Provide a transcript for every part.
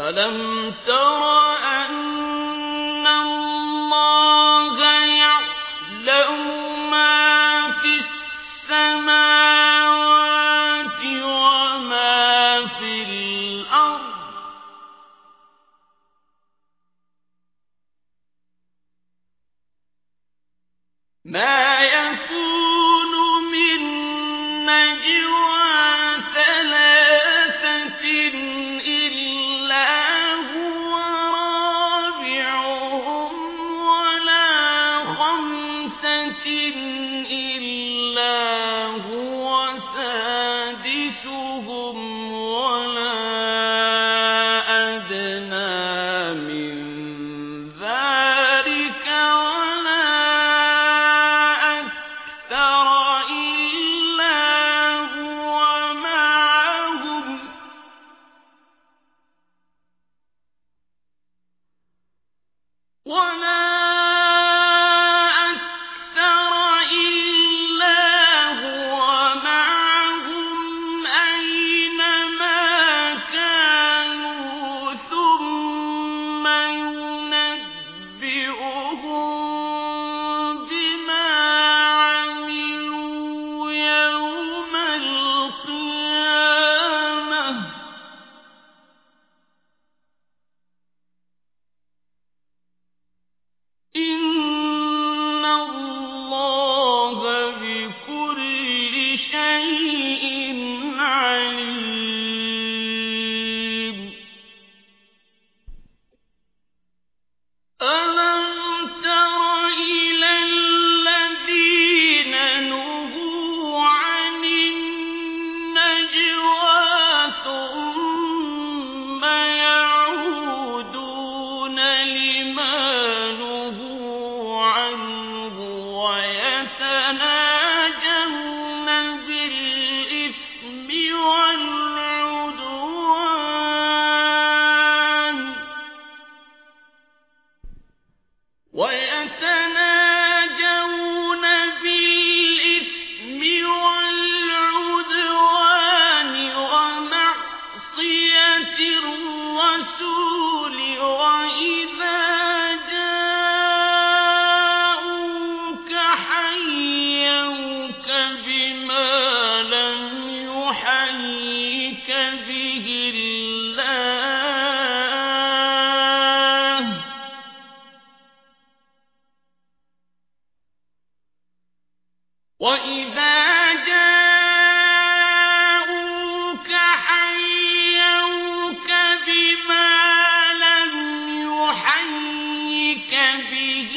ألم تر أن الله يعلم ما في السماوات وما في الأرض ما يكون من نجوى وإذا جاءوك بما لم يحيك به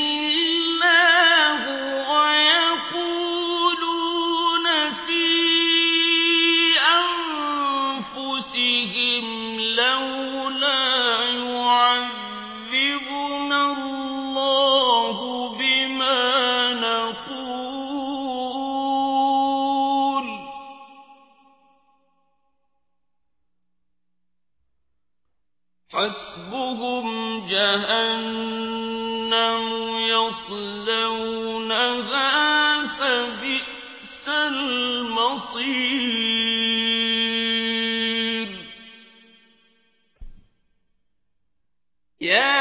ويقولون في أنفسهم لولا يعذبنا الله حسبهم جهنم يصلونها فبئس المصير. يا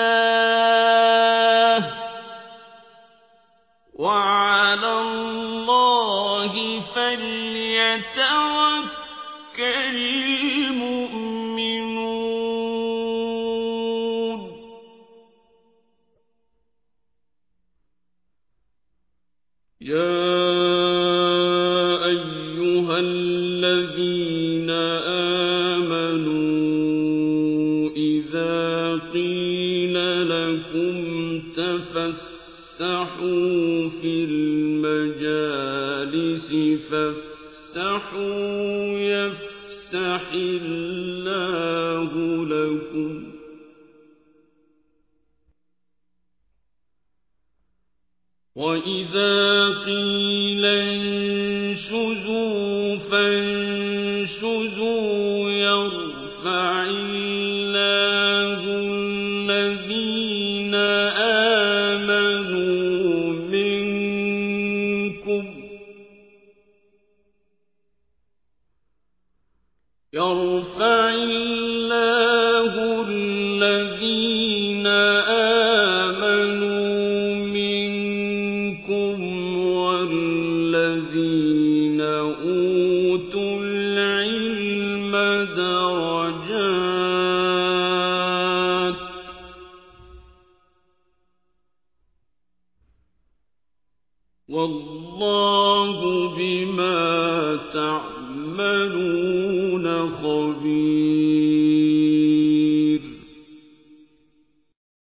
مَا فافسحوا في المجالس فافسحوا يفسح الله لكم وإذا قيل انشزوا فانشزوا يرفع الله الذين آمنوا منكم والذين أوتوا العلم درجات والله بما تعملون خبير